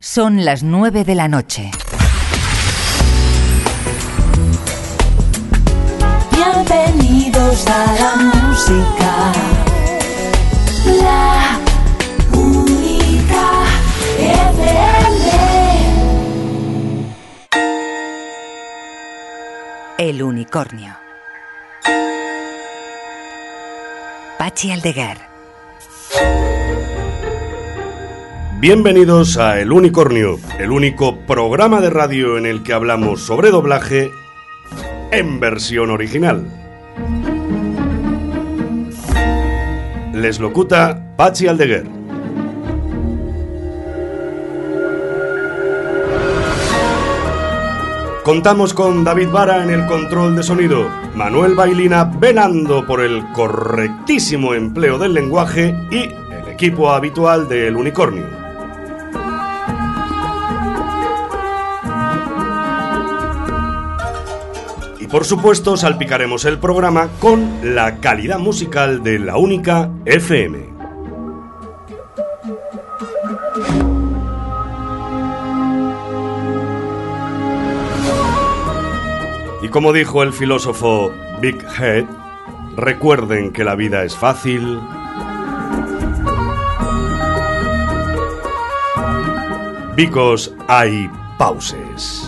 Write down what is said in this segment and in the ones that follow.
Son las nueve de la noche. Bienvenidos a la música. La única FM. El unicornio. Pachi Aldeguer. Bienvenidos a El Unicornio, el único programa de radio en el que hablamos sobre doblaje en versión original. Les locuta Pachi Aldeguer. Contamos con David Vara en el control de sonido, Manuel Bailina venando por el correctísimo empleo del lenguaje y el equipo habitual del Unicornio. Por supuesto salpicaremos el programa con la calidad musical de la única FM. Y como dijo el filósofo Big Head, recuerden que la vida es fácil. Because hay pauses.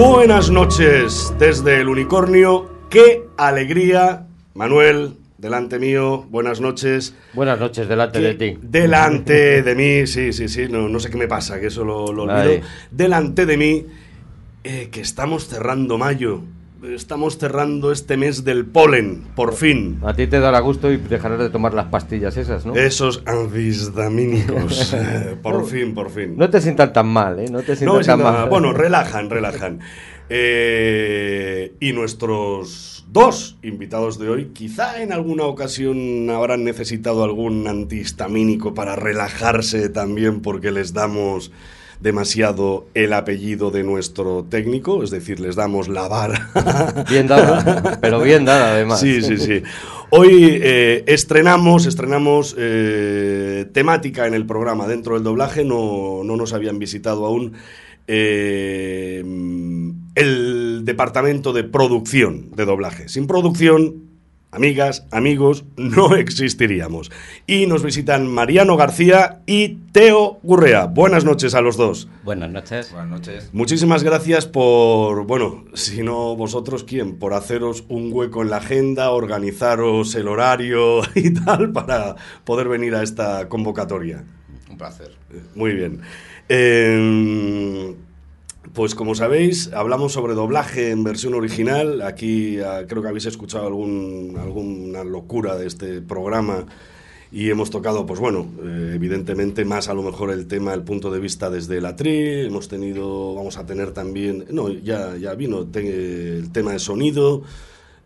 Buenas noches desde el unicornio. Qué alegría, Manuel, delante mío. Buenas noches. Buenas noches, delante de ti. Delante de mí, sí, sí, sí, no, no sé qué me pasa, que eso lo, lo olvido. Ay. Delante de mí, eh, que estamos cerrando mayo. Estamos cerrando este mes del polen, por fin. A ti te dará gusto y dejarás de tomar las pastillas esas, ¿no? Esos antihistamínicos. eh, por fin, por fin. No te sientan tan mal, ¿eh? No te No, sientan me tan mal. bueno, relajan, relajan. Eh, y nuestros dos invitados de hoy, quizá en alguna ocasión habrán necesitado algún antihistamínico para relajarse también porque les damos demasiado el apellido de nuestro técnico, es decir, les damos la vara. Bien dada, pero bien dada además. Sí, sí, sí. Hoy eh, estrenamos, estrenamos eh, temática en el programa dentro del doblaje, no, no nos habían visitado aún eh, el departamento de producción de doblaje. Sin producción, amigas, amigos, no existiríamos. Y nos visitan Mariano García y Teo Gurrea. Buenas noches a los dos. Buenas noches. Buenas noches. Muchísimas gracias por, bueno, si no vosotros, ¿quién? Por haceros un hueco en la agenda, organizaros el horario y tal para poder venir a esta convocatoria. Un placer. Muy bien. Eh, pues como sabéis, hablamos sobre doblaje en versión original. Aquí ah, creo que habéis escuchado algún, alguna locura de este programa y hemos tocado, pues bueno, eh, evidentemente más a lo mejor el tema, el punto de vista desde el atril. Hemos tenido, vamos a tener también, no, ya, ya vino el tema de sonido.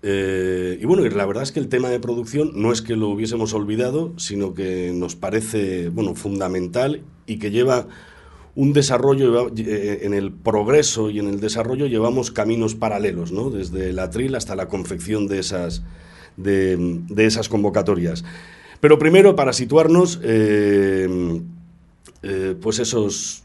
Eh, y bueno, la verdad es que el tema de producción no es que lo hubiésemos olvidado, sino que nos parece, bueno, fundamental y que lleva un desarrollo, eh, en el progreso y en el desarrollo llevamos caminos paralelos, ¿no? Desde el atril hasta la confección de esas, de, esas convocatorias. Pero primero, para situarnos, eh, eh, pues esos...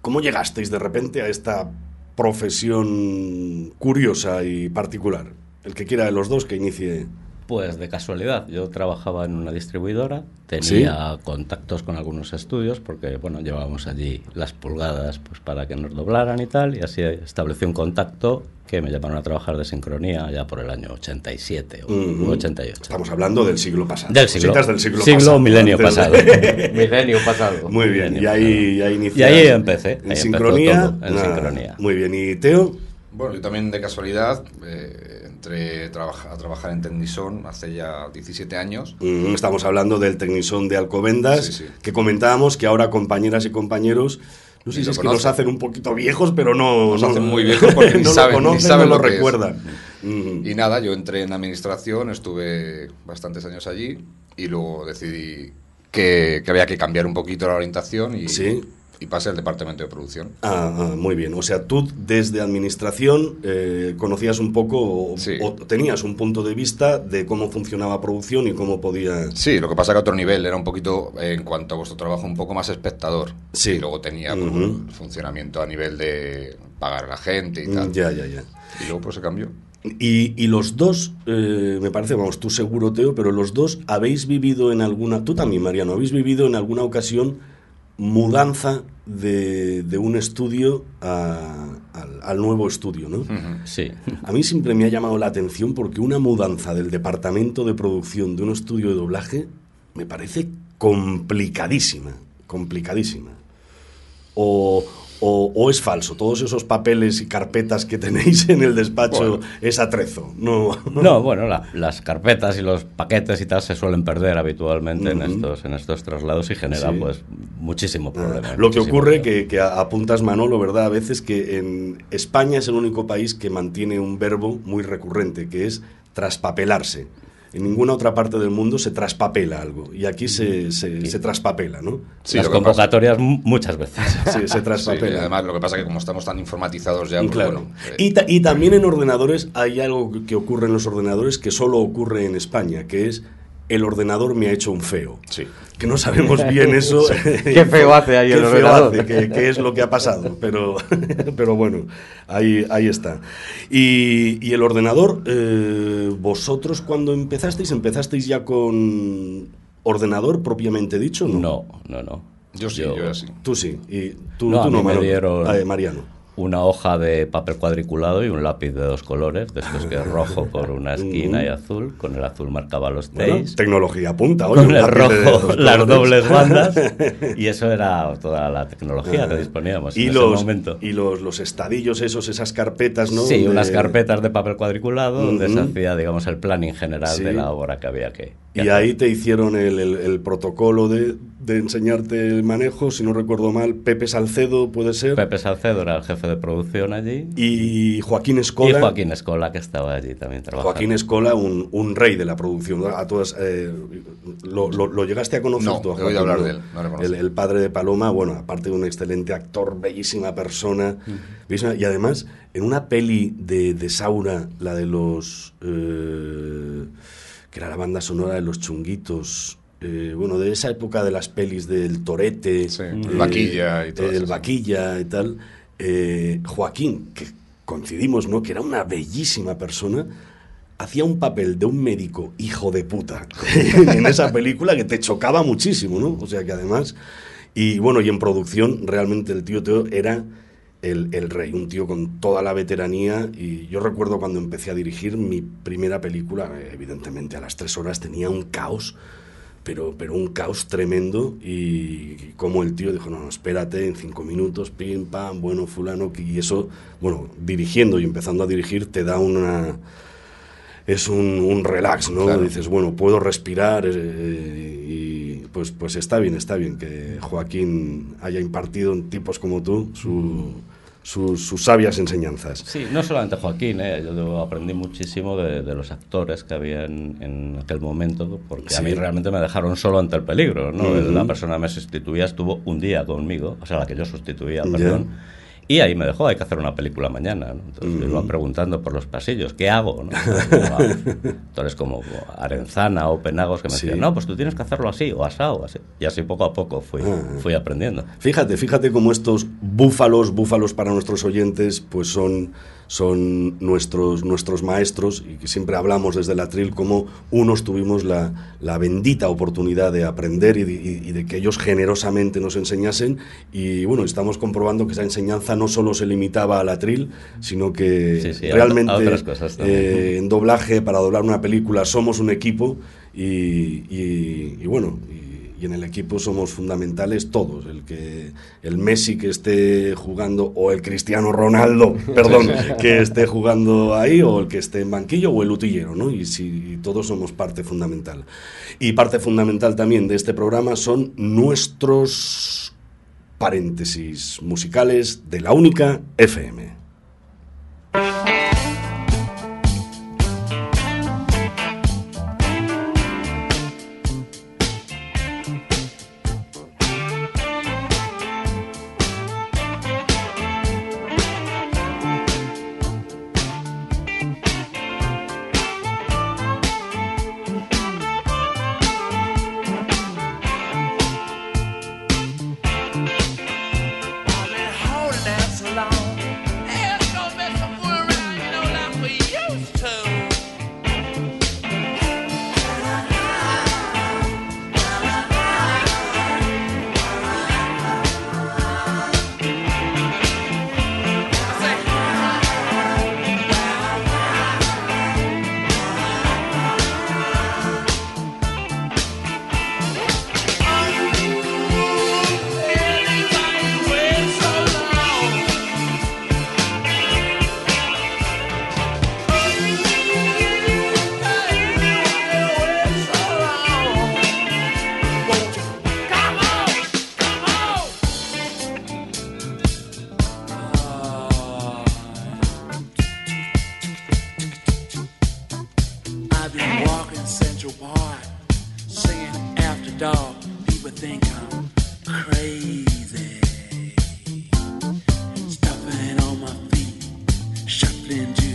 ¿Cómo llegasteis de repente a esta profesión curiosa y particular? El que quiera de los dos que inicie. Pues de casualidad, yo trabajaba en una distribuidora, tenía contactos con algunos estudios porque bueno, llevábamos allí las pulgadas pues para que nos doblaran y tal y así establecí un contacto que me llamaron a trabajar de sincronía ya por el año 87 o Ujú. 88. Estamos hablando del siglo pasado. Del siglo, del siglo, siglo pasado. milenio Antes pasado. Milenio pasado. Muy bien, y ahí, Y ahí empecé, En sincronía. todo, en sincronía. Muy bien, ¿y Teo? Bueno, yo también de casualidad eh, entré a trabaja- a trabajar en Tecnison hace ya 17 años. Mm, Estamos hablando del Tecnisón de Alcobendas, Sí, sí. que comentábamos que ahora compañeras y compañeros, no sé si es que nos hacen un poquito viejos, pero no... Nos no- hacen muy viejos porque ni no saben- lo ni conocen, saben no lo lo que es. recuerdan. Mm. Y nada, yo entré en administración, estuve bastantes años allí y luego decidí que, que había que cambiar un poquito la orientación y, Sí. Y pasé al departamento de producción. Ah, ah, muy bien. O sea, tú desde administración eh, conocías un poco o, Sí. o tenías un punto de vista de cómo funcionaba producción y cómo podía... Sí, lo que pasa que a otro nivel era un poquito, eh, en cuanto a vuestro trabajo, un poco más espectador. Sí. Y luego tenía pues, un funcionamiento a nivel de pagar a la gente y tal. Mm, Ya, ya, ya. Y luego pues se cambió. Y, y los dos, eh, me parece, vamos, tú seguro, Teo, pero los dos habéis vivido en alguna, tú también, Mariano, habéis vivido en alguna ocasión mudanza de, de un estudio a- al, al nuevo estudio, ¿no? Sí. A mí siempre me ha llamado la atención porque una mudanza del departamento de producción de un estudio de doblaje me parece complicadísima, complicadísima. O, o- o es falso, todos esos papeles y carpetas que tenéis en el despacho Bueno. es atrezo. No, No, bueno, la- las carpetas y los paquetes y tal se suelen perder habitualmente en estos en estos traslados y generan Sí. pues muchísimo problema. Lo que ocurre problema. que, que apuntas Manolo, ¿verdad? A veces que en España es el único país que mantiene un verbo muy recurrente, que es traspapelarse. En ninguna otra parte del mundo se traspapela algo. Y aquí se, se, se traspapela, ¿no? Sí, las pasa- convocatorias muchas veces. Se, se Sí, traspapela. además, lo que pasa es que como estamos tan informatizados ya, pues, claro. bueno, eh, y, ta- y también en ordenadores hay algo que ocurre en los ordenadores que solo ocurre en España, que es el ordenador me ha hecho un feo. sí. Que no sabemos bien eso. Qué feo hace ahí el Qué feo ordenador. hace, qué- qué es lo que ha pasado. Pero, pero bueno, ahí, ahí está. Y, y el ordenador, eh, vosotros cuando empezasteis, ¿empezasteis ya con ordenador propiamente dicho? No. No, no, no. Yo sí, yo así. Tú sí. Y tú No, tú a no, mí me dieron- eh, Mariano. Una hoja de papel cuadriculado y un lápiz de dos colores, de estos que es rojo por una esquina y azul, con el azul marcaba los Bueno, T's. tecnología punta, oye, con el rojo las dobles bandas y eso era toda la tecnología que disponíamos y en los, ese momento. Y los, los estadillos esos, esas carpetas, ¿no? Sí, De- unas carpetas de papel cuadriculado donde se hacía, digamos, el planning general Sí. de la obra que había que, que Y ahí te hicieron el, el- el protocolo de, de enseñarte el manejo, si no recuerdo mal, Pepe Salcedo puede ser. Pepe Salcedo era el jefe de producción allí Y Joaquín Escola. y Joaquín Escola que estaba allí también trabajando. Joaquín Escola, un, un rey de la producción. A todas, eh, lo, lo- lo llegaste a conocer No, tú, a he oído Joaquín, hablar de él, no el, el padre de Paloma, bueno, aparte de un excelente actor, bellísima persona. bellísima- y además, en una peli de, de Saura, la de los. eh, que era la banda sonora de los chunguitos. eh, bueno, de esa época de las pelis del Torete, Sí, el Vaquilla y todas el. Vaquilla y tal. Eh, Joaquín, que coincidimos, ¿no? Que era una bellísima persona, hacía un papel de un médico hijo de puta en esa película que te chocaba muchísimo, ¿no? O sea que además, y bueno, y en producción realmente el tío Teo era el, el rey, un tío con toda la veteranía y yo recuerdo cuando empecé a dirigir mi primera película, evidentemente a las tres horas tenía un caos, pero, pero un caos tremendo y, como el tío dijo, no, no, espérate, en cinco minutos, pim, pam, bueno, fulano, y eso, bueno, dirigiendo y empezando a dirigir te da una... Es un, un relax, ¿no? Claro. Dices, bueno, puedo respirar eh, y pues, pues está bien, está bien que Joaquín haya impartido en tipos como tú su- sus- sus sabias enseñanzas. Sí, no solamente Joaquín, ¿eh? yo aprendí muchísimo de, de los actores que había en, en aquel momento, porque a Sí. mí realmente me dejaron solo ante el peligro. ¿no? Ujú. La persona que me sustituía estuvo un día conmigo, o sea, la que yo sustituía, Ya. perdón. Y ahí me dejó, hay que hacer una película mañana. ¿no? Entonces Ujú. me iban preguntando por los pasillos, ¿qué hago? ¿no? Actores como Arenzana o Penagos que me Sí. decían, no, pues tú tienes que hacerlo así, o asado, así. Y así poco a poco fui, Ah. fui aprendiendo. Fíjate, fíjate cómo estos búfalos, búfalos para nuestros oyentes, pues son, son nuestros, nuestros maestros y que siempre hablamos desde el atril como unos tuvimos la, la bendita oportunidad de aprender y de, y- y de que ellos generosamente nos enseñasen y bueno, estamos comprobando que esa enseñanza no solo se limitaba al atril, sino que Sí, sí, a- realmente a otras cosas también. eh, en doblaje, para doblar una película, somos un equipo y, y- y bueno, y, en el equipo somos fundamentales todos. El que el Messi que esté jugando, o el Cristiano Ronaldo, perdón, que esté jugando ahí, o el que esté en banquillo, o el utillero, ¿no? Y, si, y todos somos parte fundamental. Y parte fundamental también de este programa son nuestros paréntesis musicales de la única FM. Shuffling to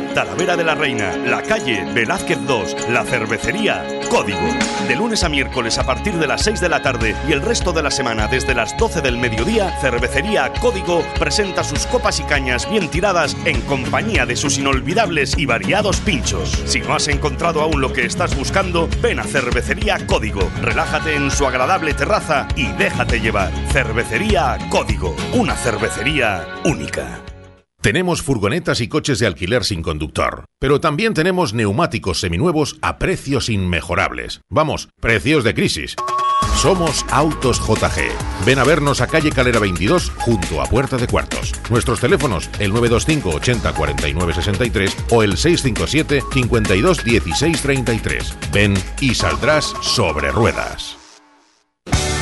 Talavera de la Reina, la calle Velázquez 2, la cervecería Código. De lunes a miércoles a partir de las 6 de la tarde y el resto de la semana desde las 12 del mediodía, Cervecería Código presenta sus copas y cañas bien tiradas en compañía de sus inolvidables y variados pinchos. Si no has encontrado aún lo que estás buscando, ven a Cervecería Código. Relájate en su agradable terraza y déjate llevar. Cervecería Código, una cervecería única. Tenemos furgonetas y coches de alquiler sin conductor, pero también tenemos neumáticos seminuevos a precios inmejorables. Vamos, precios de crisis. Somos Autos JG. Ven a vernos a calle Calera 22 junto a Puerta de Cuartos. Nuestros teléfonos el 925 80 49 63 o el 657 52 16 33. Ven y saldrás sobre ruedas.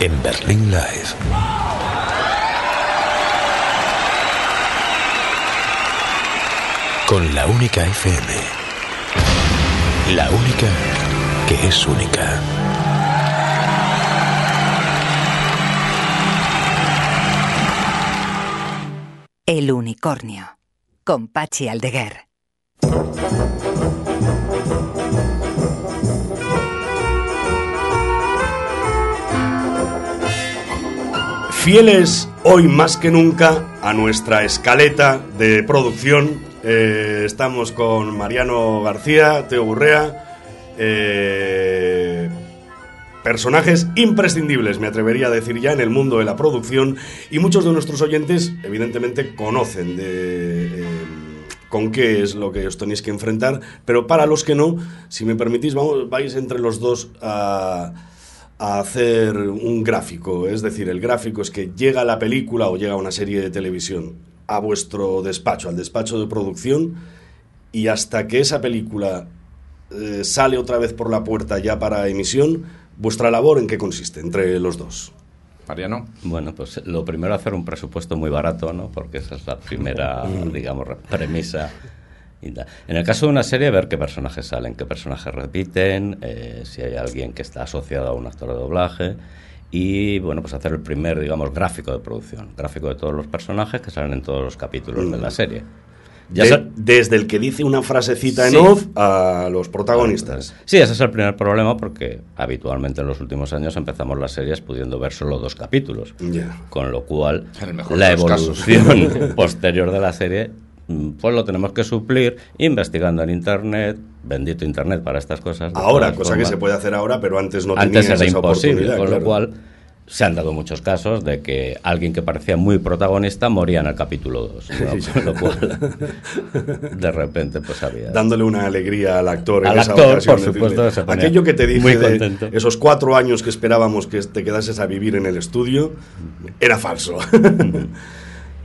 En Berlín Live. Con la única FM. La única que es única. El unicornio. Con Pachi Aldeguer. Fieles hoy más que nunca a nuestra escaleta de producción. Eh, estamos con Mariano García, Teo Burrea. eh, personajes imprescindibles, me atrevería a decir ya, en el mundo de la producción. Y muchos de nuestros oyentes, evidentemente, conocen de. eh, con qué es lo que os tenéis que enfrentar, pero para los que no, si me permitís, vamos, vais entre los dos a, a hacer un gráfico. Es decir, el gráfico es que llega la película o llega una serie de televisión a vuestro despacho, al despacho de producción, y hasta que esa película eh, sale otra vez por la puerta ya para emisión, ¿Vuestra labor en qué consiste entre los dos? Mariano. Bueno, pues lo primero hacer un presupuesto muy barato, ¿no? Porque esa es la primera, digamos, re- premisa. Y. En el caso de una serie, ver qué personajes salen, qué personajes repiten, eh, si hay alguien que está asociado a un actor de doblaje y, bueno, pues hacer el primer, digamos, gráfico de producción, gráfico de todos los personajes que salen en todos los capítulos de la serie. Ya De- desde el que dice una frasecita Sí. en off a los protagonistas. Sí, ese es el primer problema porque habitualmente en los últimos años empezamos las series pudiendo ver solo dos capítulos. Ya. Con lo cual, la casos. evolución posterior de la serie, mm, pues lo tenemos que suplir investigando en Internet, bendito Internet para estas cosas. Ahora, cosa que formas. se puede hacer ahora, pero antes no Antes era esa imposible, con claro. lo cual se han dado muchos casos de que alguien que parecía muy protagonista moría en el capítulo 2. Con lo cual, de repente, pues había... dándole una alegría al actor. en Al esa actor, ocasión, por supuesto, se Aquello que te dije de esos cuatro años que esperábamos que te quedases a vivir en el estudio, era falso.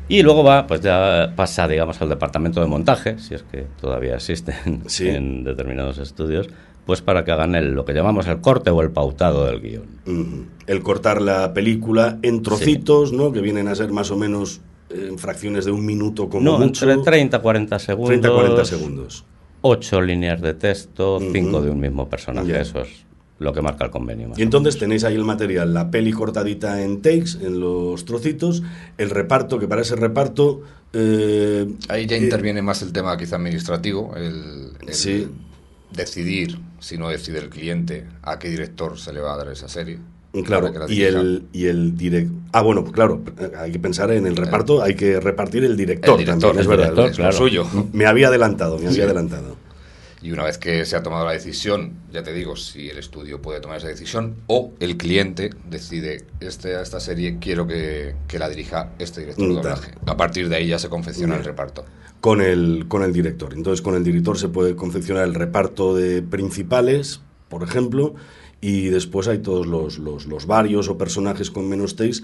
Y luego va, pues ya pasa, digamos, al departamento de montaje, si es que todavía existen Sí. en determinados estudios, pues para que hagan el, lo que llamamos el corte o el pautado del guion. El cortar la película en trocitos, ¿no? Que vienen a ser más o menos eh, en fracciones de un minuto como No, mucho. entre 30 y 40 segundos. 30 40 segundos. Ocho líneas de texto, cinco de un mismo personaje. Eso es lo que marca el convenio. más Y entonces tenéis ahí el material, la peli cortadita en takes, en los trocitos, el reparto, que para ese reparto... eh, Ahí ya eh, interviene más el tema quizá administrativo, el, el Sí. decidir, si no decide el cliente, a qué director se le va a dar esa serie. Claro, y el, y el direct... Ah, bueno, pues claro, hay que pensar en el reparto, hay que repartir el director, El director, también, es el verdad. director, es claro. suyo. Me había adelantado, me había adelantado. Y una vez que se ha tomado la decisión, ya te digo, si el estudio puede tomar esa decisión o el cliente decide, este, esta serie quiero que, que la dirija este director de tal. doblaje. A partir de ahí ya se confecciona el reparto. Con el, con el director. Entonces, con el director se puede confeccionar el reparto de principales, por ejemplo, y después hay todos los, los, los varios o personajes con menos takes,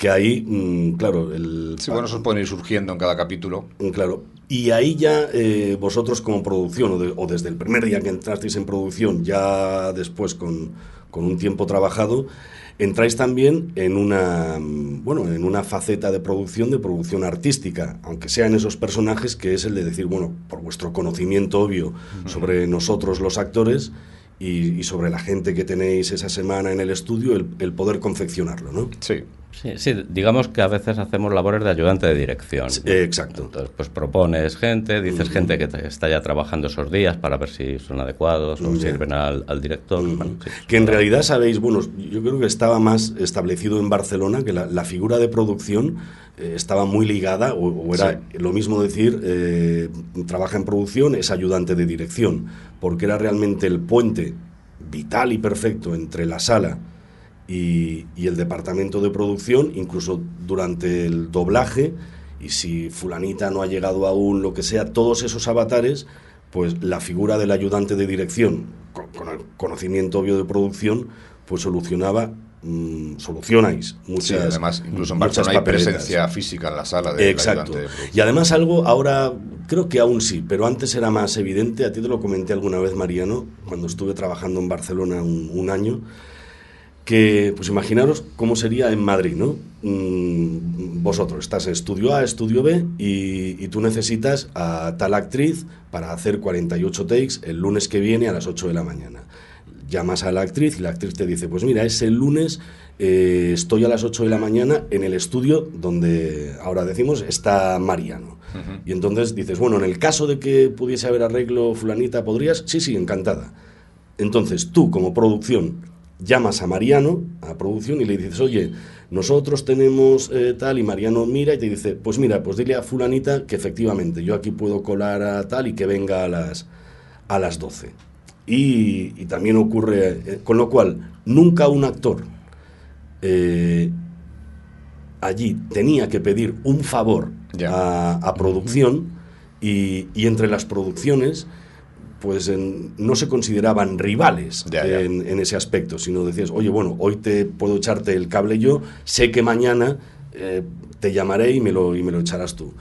que ahí, mm, claro, el... Sí, bueno, esos pueden ir surgiendo en cada capítulo. Mm, Claro. Y ahí ya eh, vosotros como producción, o, de- o desde el primer día que entrasteis en producción, ya después con, con un tiempo trabajado, entráis también en una, mm, bueno, en una faceta de producción, de producción artística, aunque sea en esos personajes, que es el de decir, bueno, por vuestro conocimiento obvio sobre nosotros los actores y, y sobre la gente que tenéis esa semana en el estudio, el, el poder confeccionarlo, ¿no? Sí. Sí, sí, digamos que a veces hacemos labores de ayudante de dirección. exacto. Entonces, pues propones gente, dices gente que te- está ya trabajando esos días para ver si son adecuados o sirven al, al director. Bueno, sí. Que en realidad sabéis, bueno, yo creo que estaba más establecido en Barcelona, que la, la figura de producción eh, estaba muy ligada, o, o era lo mismo decir, eh, trabaja en producción, es ayudante de dirección, porque era realmente el puente vital y perfecto entre la sala y, y el departamento de producción, incluso durante el doblaje, y si fulanita no ha llegado aún, lo que sea, todos esos avatares, pues la figura del ayudante de dirección, con, con el conocimiento obvio de producción, pues solucionaba, mm, solucionáis muchas Sí, además, incluso en Barcelona hay presencia física en la sala de Exacto. Y además algo, ahora creo que aún sí, pero antes era más evidente, a ti te lo comenté alguna vez, Mariano, cuando estuve trabajando en Barcelona un, un año, que pues imaginaros cómo sería en Madrid, ¿no? Mm, vosotros estás en estudio A, estudio B y, y tú necesitas a tal actriz para hacer 48 takes el lunes que viene a las 8 de la mañana. Llamas a la actriz y la actriz te dice, pues mira, ese lunes eh, estoy a las 8 de la mañana en el estudio donde ahora decimos está Mariano. Y entonces dices, bueno, en el caso de que pudiese haber arreglo fulanita, ¿podrías? Sí, sí, encantada. Entonces tú como producción llamas a Mariano, a producción, y le dices, oye, nosotros tenemos eh, tal, y Mariano mira y te dice, pues mira, pues dile a fulanita que efectivamente yo aquí puedo colar a tal y que venga a las, a las 12. Y, y también ocurre, eh, con lo cual, nunca un actor eh, allí tenía que pedir un favor a, a producción y, y entre las producciones pues en- no se consideraban rivales En, en ese aspecto, sino decías, oye, bueno, hoy te puedo echarte el cable yo, sé que mañana eh, te llamaré y me lo, y me lo echarás tú.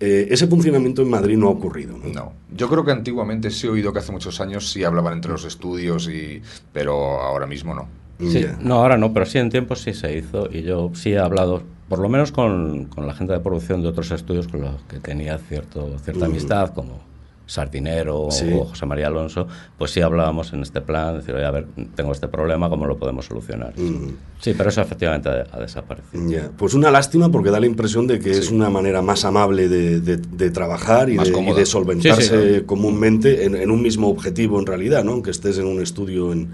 Eh, ese funcionamiento en Madrid no ha ocurrido. ¿no? No. Yo creo que antiguamente sí he oído que hace muchos años sí hablaban entre los estudios, y pero ahora mismo no. Sí, Ya. no, ahora no, pero sí en tiempo sí se hizo y yo sí he hablado, por lo menos con, con la gente de producción de otros estudios con los que tenía cierto, cierta Mm. amistad, como Sardinero Sí. o José María Alonso, pues sí hablábamos en este plan, decir, oye, a ver, tengo este problema, ¿cómo lo podemos solucionar? Mm. Sí, pero eso efectivamente ha, ha desaparecido. Ya, Pues una lástima porque da la impresión de que es una manera más amable de, de- de trabajar y de, y cómoda. de solventarse sí. comúnmente en, en un mismo objetivo en realidad, ¿no? Aunque estés en un estudio en-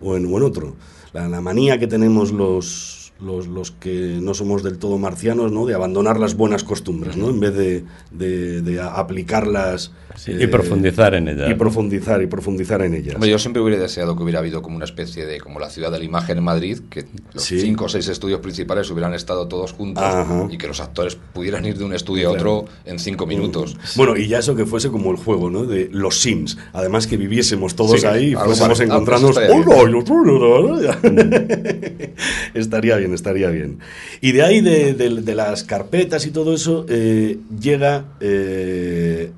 o, en, o en otro. La, la manía que tenemos los, los, los que no somos del todo marcianos, ¿no? De abandonar las buenas costumbres, ¿no? En vez de, de- de a- aplicarlas... Sí, eh, y profundizar en ellas. Y profundizar, y profundizar en ellas. Hombre, yo siempre hubiera deseado que hubiera habido como una especie de, como la ciudad de la imagen en Madrid, que los Sí. cinco o seis estudios principales hubieran estado todos juntos Ajá. y que los actores pudieran ir de un estudio a Claro. otro en cinco minutos. Bueno, y ya eso que fuese como el juego, ¿no? De los Sims. Además que viviésemos todos Sí, ahí y fuésemos encontrarnos. estaría "Hola, la- estaría bien, estaría bien. Y de ahí, de, las carpetas y todo eso, eh, llega eh,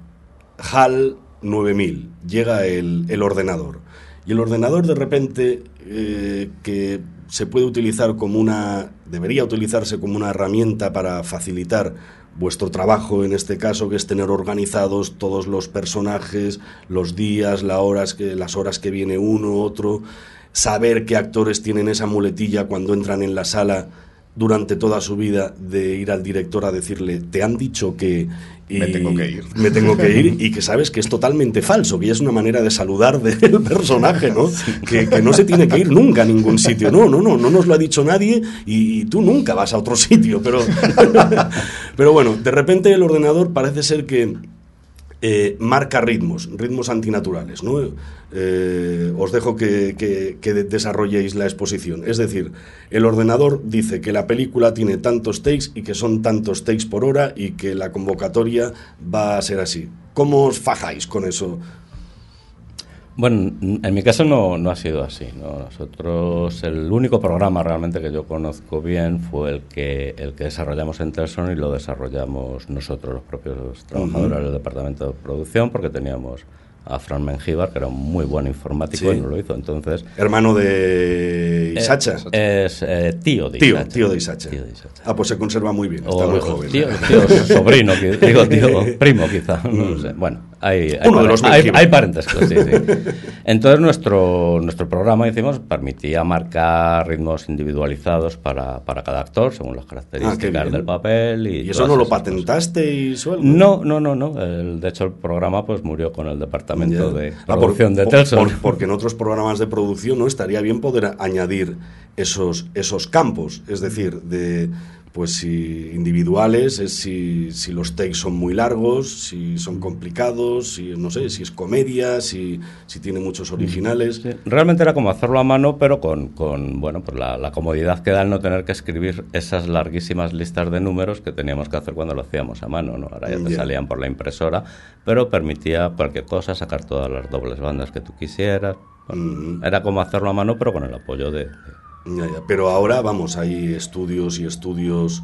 HAL 9000, llega el, el ordenador. Y el ordenador de repente eh, que se puede utilizar como una, debería utilizarse como una herramienta para facilitar vuestro trabajo, en este caso, que es tener organizados todos los personajes, los días, las horas que, las horas que viene uno, otro, saber qué actores tienen esa muletilla cuando entran en la sala durante toda su vida de ir al director a decirle, te han dicho que... y Me tengo que ir". Me tengo que ir y que sabes que es totalmente falso, que ya es una manera de saludar del personaje, ¿no? Que, que no se tiene que ir nunca a ningún sitio. No, no, no, no nos lo ha dicho nadie y, y tú nunca vas a otro sitio. Pero, pero bueno, de repente el ordenador parece ser que eh, marca ritmos, ritmos antinaturales. ¿no? Eh, os dejo que, que- que de- desarrolléis la exposición. Es decir, el ordenador dice que la película tiene tantos takes y que son tantos takes por hora y que la convocatoria va a ser así. ¿Cómo os fajáis con eso? Bueno, en mi caso no, no ha sido así. ¿no? Nosotros, el único programa realmente que yo conozco bien fue el que, el que desarrollamos en Telson y lo desarrollamos nosotros, los propios trabajadores del departamento de producción, porque teníamos a Fran Mengíbar, que era un muy buen informático Sí. y nos lo hizo. Entonces, Hermano de eh, Isacha. es eh, tío de tío, Isacha. tío de Isacha. Tío de Isacha. Ah, pues se conserva muy bien, está O muy joven. tío, tío, sobrino, digo tío, primo quizá, no sé. Bueno, hay, hay, Uno de los hay, hay parentescos, sí, sí. Entonces nuestro, nuestro programa, hicimos, permitía marcar ritmos individualizados para, para cada actor, según las Ah, características bien. del papel. ¿Y, ¿Y eso no lo o algo? No, no, no, no. El- de hecho, el programa pues murió con el departamento de Ah, por- producción de por- Telson. por- porque en otros programas de producción no estaría bien poder añadir esos, esos campos, es decir, de pues si individuales, es si, si los takes son muy largos, si son complicados, si no sé, si es comedia, si, si tiene muchos originales. Sí, Realmente era como hacerlo a mano, pero con, con bueno, pues la, la comodidad que da el no tener que escribir esas larguísimas listas de números que teníamos que hacer cuando lo hacíamos a mano. ¿no? Ahora ya te Ya. salían por la impresora, pero permitía cualquier cosa, sacar todas las dobles bandas que tú quisieras. Bueno, Mm. Era como hacerlo a mano, pero con el apoyo de... de- Ya, ya. Pero ahora, vamos, hay estudios y estudios.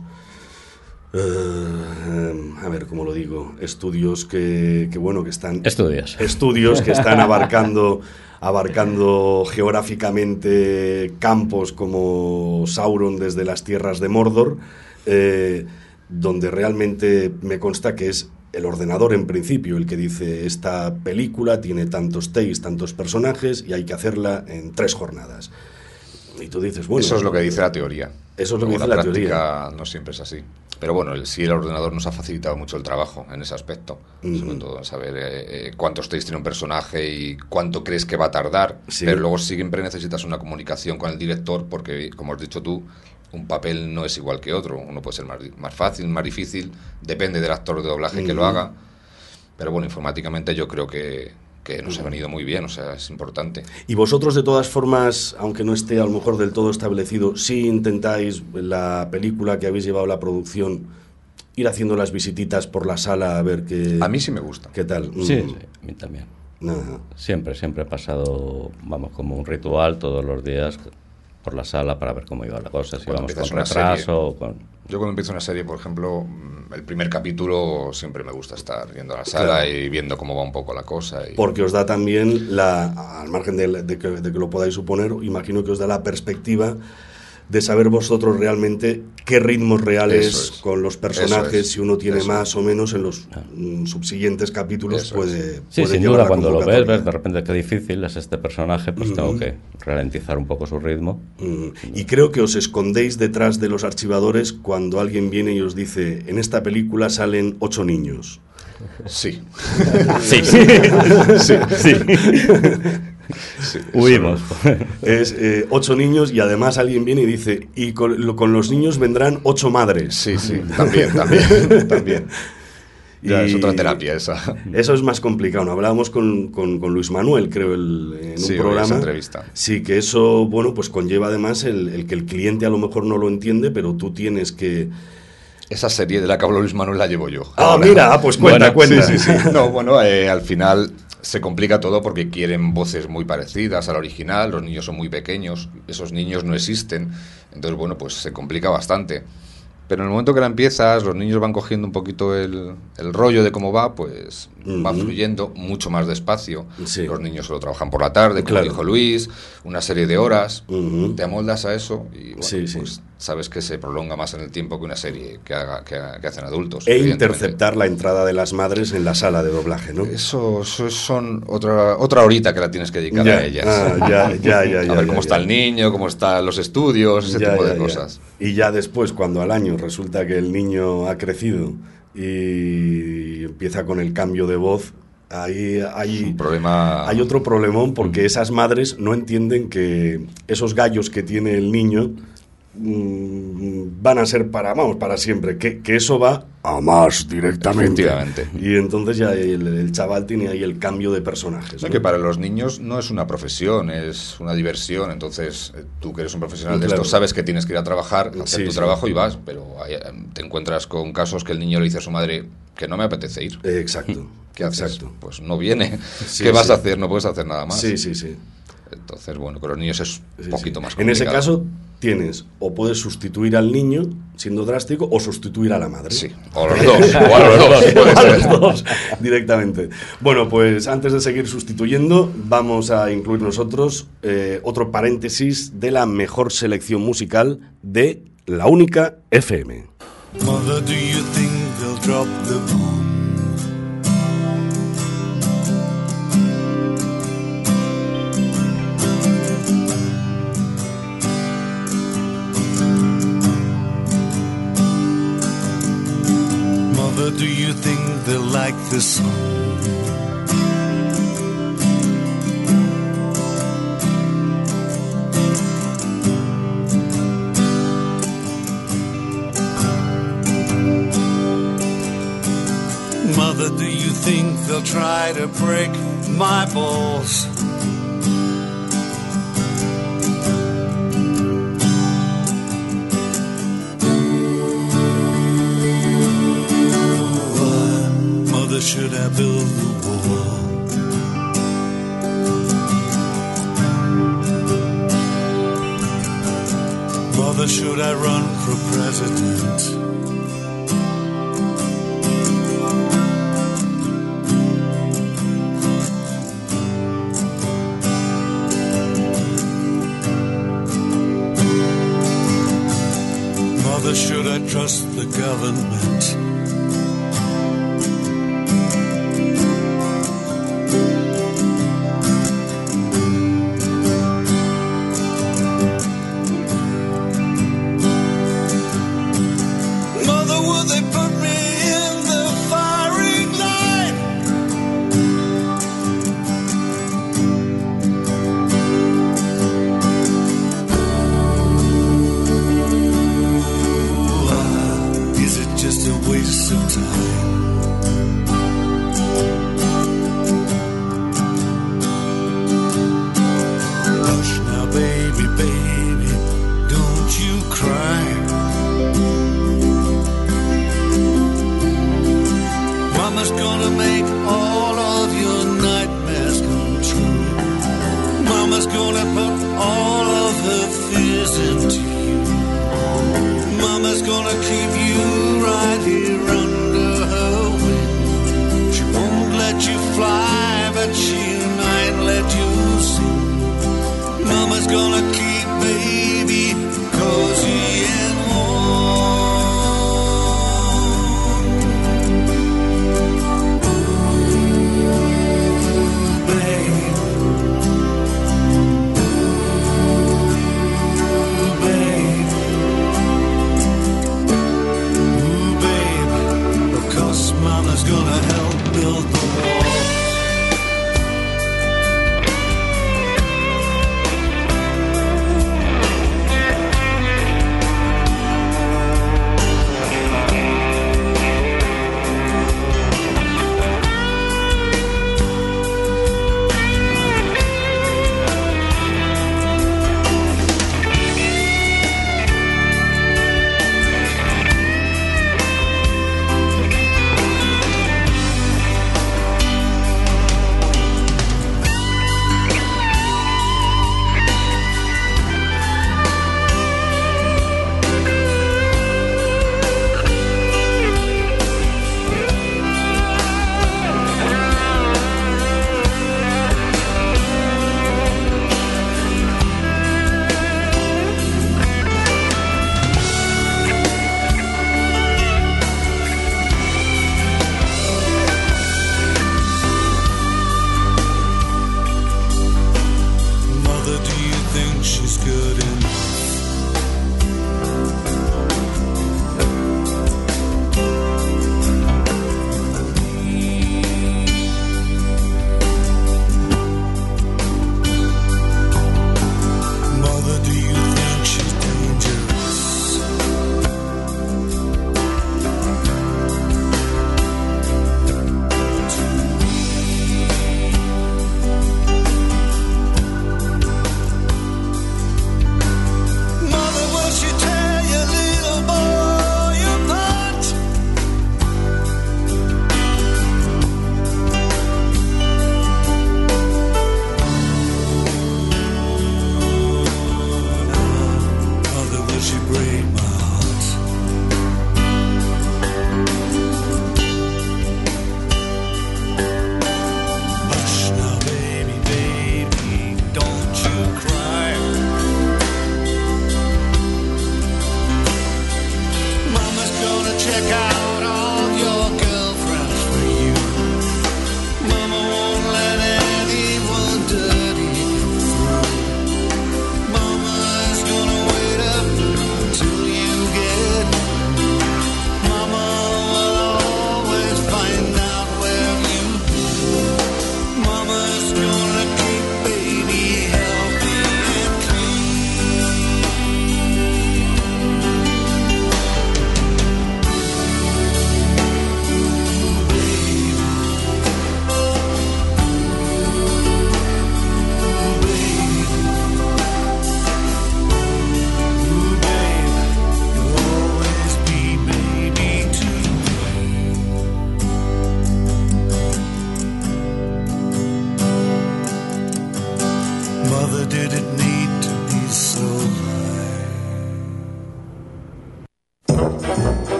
eh, a ver, ¿cómo lo digo? Estudios que, que, bueno, que están. Estudios. Estudios que están abarcando, abarcando geográficamente campos como Sauron desde las tierras de Mordor, eh, donde realmente me consta que es el ordenador en principio el que dice esta película tiene tantos takes, tantos personajes y hay que hacerla en tres jornadas. Y tú dices, bueno... Eso es lo que dice la teoría. Eso es lo que dice la práctica no siempre es así. Pero bueno, el, sí el ordenador nos ha facilitado mucho el trabajo en ese aspecto. Sobre todo en saber eh, eh, cuántos takes tiene un personaje y cuánto crees que va a tardar. Sí. Pero luego siempre necesitas una comunicación con el director porque, como has dicho tú, un papel no es igual que otro. Uno puede ser más, fácil, más difícil. Depende del actor de doblaje que lo haga. Pero bueno, informáticamente yo creo que, que nos ha venido muy bien. O sea, es importante. Y vosotros, de todas formas, aunque no esté a lo mejor del todo establecido, sí intentáis la película que habéis llevado a la producción, ir haciendo las visititas por la sala a ver qué, A mí sí me gusta. qué tal. Sí, Mm. sí, a mí también. Ajá. Siempre, siempre he pasado, vamos, como un ritual todos los días por la sala para ver cómo iba la cosa, si Cuando íbamos con retraso o con... Yo cuando empiezo una serie, por ejemplo, mm, el primer capítulo siempre me gusta estar yendo a la sala Claro. y viendo cómo va un poco la cosa. Y... Porque os da también, la, al margen de, de que, de que lo podáis suponer, imagino que os da la perspectiva de saber vosotros realmente qué ritmos reales es. con los personajes, es. si uno tiene Eso más o menos en los mm, subsiguientes capítulos Eso puede, Sí, puede sin duda, cuando lo ves, ves de repente qué difícil es este personaje, pues tengo que ralentizar un poco su ritmo. Mm, Y creo que os escondéis detrás de los archivadores cuando alguien viene y os dice, en esta película salen ocho niños. Sí. Sí. sí. Sí. Sí, Huimos. Es eh, ocho niños y además alguien viene y dice, y con, lo- con los niños vendrán ocho madres. Sí, sí, también, también, también. Ya, es Y otra terapia esa. Eso es más complicado. ¿no? Hablábamos con, con- con Luis Manuel, creo, el- en Sí, un oí programa. esa entrevista. Sí, que eso, bueno, pues conlleva además el, el que el cliente a lo mejor no lo entiende, pero tú tienes que... Esa serie de la que habló Luis Manuel la llevo yo. Ah, Ahora. mira, ah, pues cuenta, Bueno, cuenta. Sí, sí, sí. No, bueno, eh, al final se complica todo porque quieren voces muy parecidas al original, los niños son muy pequeños, esos niños no existen, entonces, bueno, pues se complica bastante. Pero en el momento que la empiezas, los niños van cogiendo un poquito el, el rollo de cómo va, pues va Ujú. fluyendo mucho más despacio. Sí. Los niños solo trabajan por la tarde, como Claro. dijo Luis, una serie de horas, Ujú. te amoldas a eso y bueno, Sí, sí. pues sabes que se prolonga más en el tiempo que una serie que, haga, que, que hacen adultos. E interceptar la entrada de las madres en la sala de doblaje, ¿no? Eso, eso son otra, otra horita que la tienes que dedicar Ya, a ellas. ah, ya, ya, ya, a ya, ver ya, cómo está el niño, cómo están los estudios, ese tipo de cosas. Y ya después, cuando al año resulta que el niño ha crecido y empieza con el cambio de voz, ahí hay, Un problema. hay otro problemón porque esas madres no entienden que esos gallos que tiene el niño mm, van a ser para, vamos, para siempre, que, que eso va a más directamente. Y entonces ya el, el chaval tiene ahí el cambio de personajes. No, que para los niños no es una profesión, es una diversión. Entonces, eh, tú que eres un profesional de esto, sabes que tienes que ir a trabajar, hacer Sí, tu sí. trabajo y vas, pero eh, te encuentras con casos que el niño le dice a su madre que no me apetece ir. Eh, exacto. ¿Qué haces? Exacto. Pues no viene. Sí, ¿Qué vas a hacer? No puedes hacer nada más. Sí, sí, sí. Entonces, bueno, con los niños es un poquito más En ese complicado. caso, tienes o puedes sustituir al niño, siendo drástico, o sustituir a la madre. Sí, o los dos, o a los dos, puede A ser. los dos, directamente. Bueno, pues antes de seguir sustituyendo, vamos a incluir nosotros eh, otro paréntesis de la mejor selección musical de La Única FM. Mother, do you think they'll drop the bomb? Mother, do you think they'll like this song? Mother, do you think they'll try to break my balls? Should I build the wall? Mother, should I run for president? Mother, should I trust the government?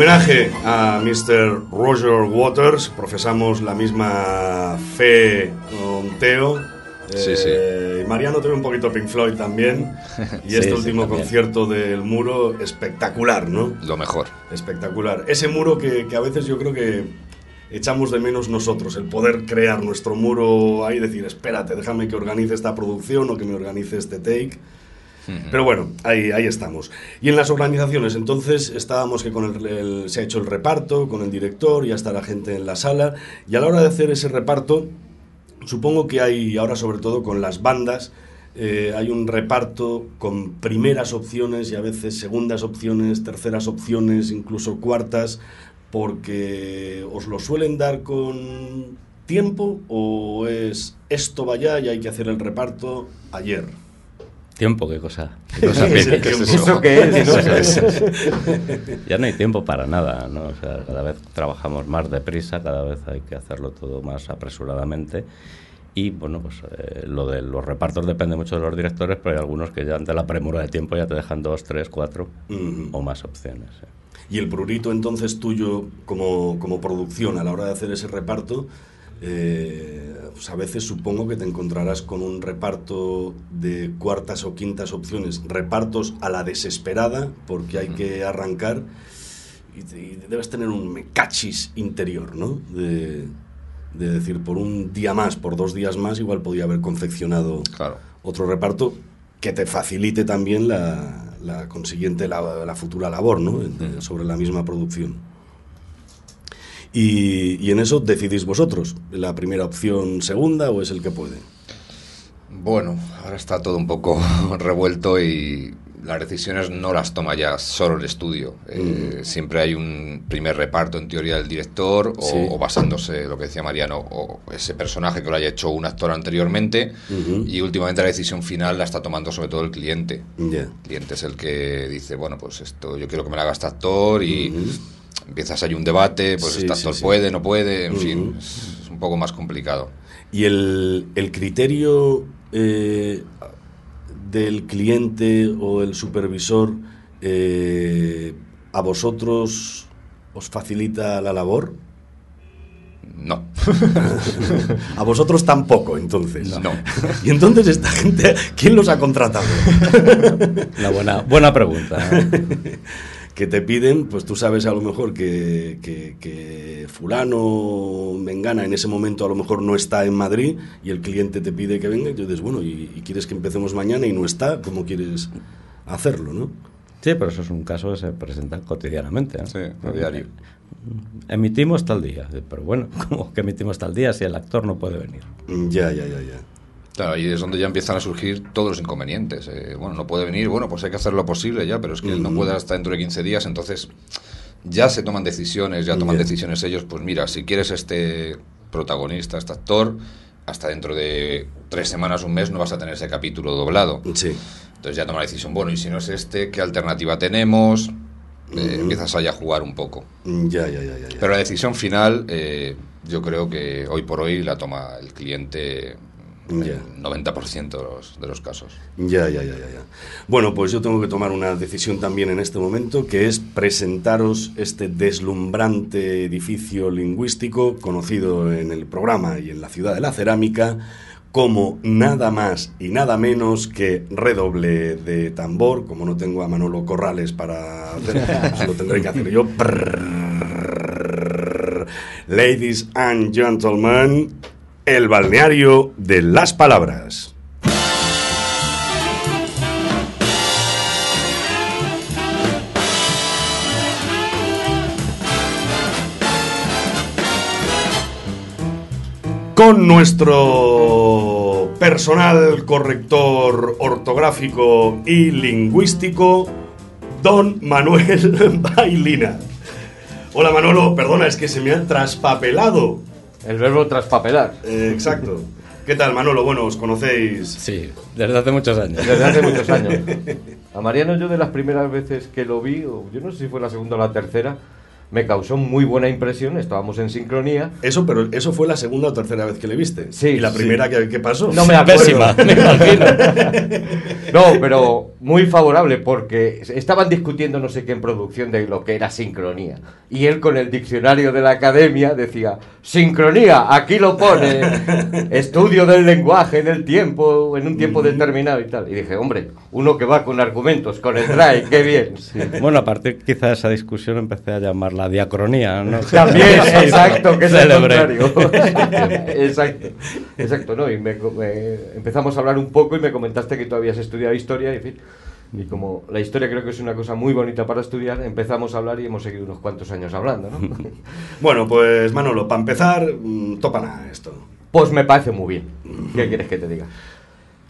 Homenaje a Mr. Roger Waters. Profesamos la misma fe con Teo. Sí, Eh, y Mariano tiene un poquito Pink Floyd también. Y Sí, este sí, último concierto del muro, espectacular, ¿no? Lo mejor. Espectacular. Ese muro que, que a veces yo creo que echamos de menos nosotros, el poder crear nuestro muro ahí, decir, espérate, déjame que organice esta producción o que me organice este take. Pero bueno, ahí, ahí estamos. Y en las organizaciones, entonces estábamos que con el, se ha hecho el reparto, con el director, ya está la gente en la sala, y a la hora de hacer ese reparto, supongo que hay, ahora sobre todo con las bandas, eh, hay un reparto con primeras opciones y a veces segundas opciones, terceras opciones, incluso cuartas, porque os lo suelen dar con tiempo o es esto vaya y hay que hacer el reparto ayer. Tiempo, qué cosa. ¿Qué es? ¿Eso ¿Eso qué es? es? ya no hay tiempo para nada, ¿no? O sea, cada vez trabajamos más deprisa, cada vez hay que hacerlo todo más apresuradamente. Y bueno, pues eh, lo de los repartos depende mucho de los directores, pero hay algunos que ya ante la premura de tiempo ya te dejan dos, tres, cuatro o más opciones. ¿eh? Y el prurito entonces tuyo como, como producción a la hora de hacer ese reparto, eh, pues a veces supongo que te encontrarás con un reparto de cuartas o quintas opciones, repartos a la desesperada porque hay que arrancar y, debes tener un mecachis interior, ¿no? De, de decir, por un día más, por dos días más, igual podía haber confeccionado otro reparto que te facilite también la, la consiguiente, la, la futura labor, ¿no? Sobre la misma producción. Y, y en eso decidís vosotros, la primera opción segunda o es el que puede. Bueno, ahora está todo un poco revuelto y las decisiones no las toma ya solo el estudio. Eh, Siempre hay un primer reparto en teoría del director o, Sí. o basándose, lo que decía Mariano, o ese personaje que lo haya hecho un actor anteriormente y últimamente la decisión final la está tomando sobre todo el cliente. El cliente es el que dice, bueno, pues esto yo quiero que me lo haga este actor y empiezas ahí un debate, pues Sí, sí. puede, no puede, en fin, es, es un poco más complicado. Y el, el criterio eh, del cliente o el supervisor eh, a vosotros os facilita la labor. No. a vosotros tampoco, entonces. No. Y entonces esta gente, ¿quién los ha contratado? Una buena, buena pregunta. Que te piden, pues tú sabes a lo mejor que, que, que fulano Mengana en ese momento a lo mejor no está en Madrid y el cliente te pide que venga y tú dices, bueno, y, y quieres que empecemos mañana y no está, ¿cómo quieres hacerlo, no? Sí, pero eso es un caso que se presenta cotidianamente. ¿no? Sí, a diario. Emitimos tal día. Pero bueno, ¿cómo que emitimos tal día si el actor no puede venir? Ya, ya, ya, ya. Claro, ahí es donde ya empiezan a surgir todos los inconvenientes. Eh, bueno, no puede venir, bueno, pues hay que hacer lo posible ya, pero es que él no puede hasta dentro de 15 días, entonces ya se toman decisiones, ya toman decisiones ellos, pues mira, si quieres este protagonista, este actor, hasta dentro de tres semanas, un mes, no vas a tener ese capítulo doblado. Sí. Entonces ya toma la decisión, bueno, y si no es este, ¿qué alternativa tenemos? Eh. Empiezas ahí a jugar un poco. Ya, ya, ya, ya. Pero la decisión final, eh, yo creo que hoy por hoy la toma el cliente en Ya. el 90% de los, de los casos. Ya, ya, ya, ya, ya. Bueno, pues yo tengo que tomar una decisión también en este momento, que es presentaros este deslumbrante edificio lingüístico conocido en el programa y en la ciudad de la cerámica como nada más y nada menos que redoble de tambor, como no tengo a Manolo Corrales para hacer, pues lo tendré que hacer yo. Ladies and gentlemen, el balneario de las palabras. con nuestro personal corrector ortográfico y lingüístico, don Manuel Bailina. Hola Manolo, perdona, es que se me ha traspapelado. El verbo traspapelar. Eh, exacto. ¿Qué tal Manolo? Bueno, os conocéis. Sí, desde hace muchos años. Desde hace muchos años. A Mariano yo de las primeras veces que lo vi, o yo no sé si fue la segunda o la tercera, me causó muy buena impresión, estábamos en sincronía. Eso, pero eso fue la segunda o tercera vez que le viste. Sí, ¿Y la sí. primera que, que pasó? No me acuerdo. Pésima, me imagino. No, pero muy favorable porque estaban discutiendo no sé qué en producción de lo que era sincronía. Y él con el diccionario de la academia decía, sincronía, aquí lo pone, estudio del lenguaje en el tiempo, en un tiempo determinado y tal. Y dije, hombre, uno que va con argumentos, con el RAE, qué bien. Bueno, a partir quizá de esa discusión empecé a llamarla diacronía, ¿no? También, exacto, que es el contrario. exacto, exacto, ¿no? Y me, me- empezamos a hablar un poco y me comentaste que tú habías estudiado historia y, en fin, y como la historia creo que es una cosa muy bonita para estudiar, empezamos a hablar y hemos seguido unos cuantos años hablando, ¿no? Bueno, pues Manolo, para empezar, mm, topa nada esto. Pues me parece muy bien. ¿Qué quieres que te diga?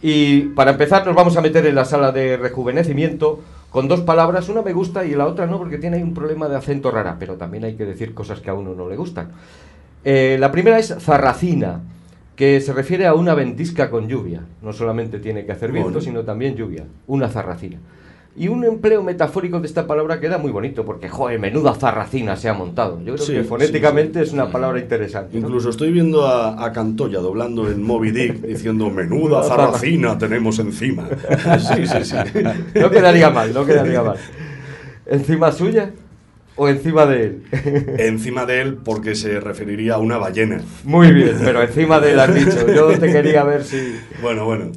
Y para empezar nos vamos a meter en la sala de rejuvenecimiento con dos palabras. Una me gusta y la otra no porque tiene ahí un problema de acento rara, pero también hay que decir cosas que a uno no le gustan. Eh, la primera es zarracina, que se refiere a una ventisca con lluvia. No solamente tiene que hacer viento, Bueno. sino también lluvia. Una zarracina. Y un empleo metafórico de esta palabra queda muy bonito, porque, joder, menuda zarracina se ha montado. Yo creo Sí, que fonéticamente sí. es una palabra interesante. ¿no? Incluso estoy viendo a, a Cantoya doblando en Moby Dick diciendo menuda zarracina tenemos encima. Sí, sí, sí. No quedaría mal, no quedaría mal. ¿Encima suya o encima de él? Encima de él porque se referiría a una ballena. Muy bien, pero encima de él has dicho. Yo te quería ver si... Bueno, bueno.